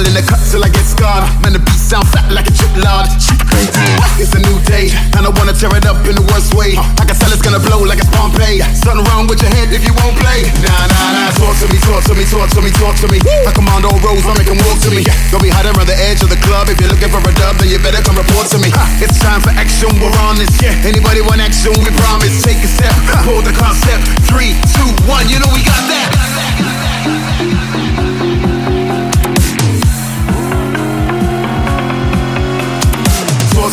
Rumble in the cut till I get scarred. Man, the beat sound fat like a chip lard. It's a new day, and I wanna tear it up in the worst way. I can tell it's gonna blow like a Pompeii. Something wrong with your head if you won't play. Nah, nah, nah. Talk to me, talk to me, talk to me, talk to me. I command all roads, I make them walk to me. Don't be hiding around the edge of the club. If you're looking for a dub, then you better come report to me. It's time for action, we're on this. Anybody want action? We promise. Take a step, hold the concept. Three, two, one. You know we got.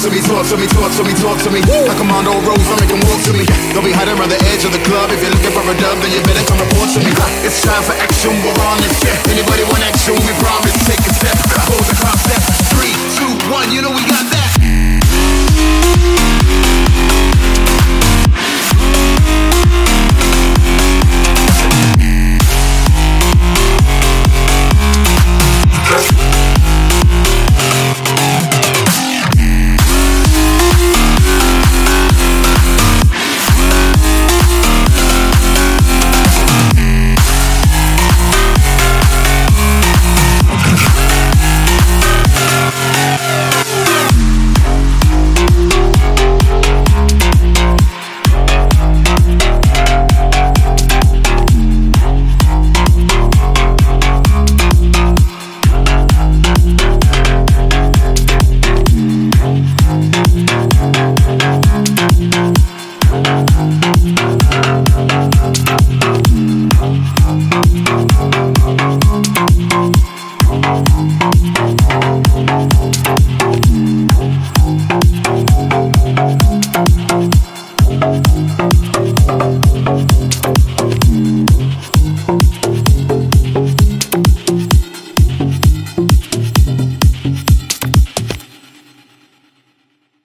To me, talk to me, talk to me, talk to me. I command all roads, I make them walk to me. Don't be hiding around the edge of the club. If you're looking for a dub, then you better come report to me. It's time for action, we're on this. Anybody want action, we promise. Take a step, hold the concept. Three, two, one, you know we got that.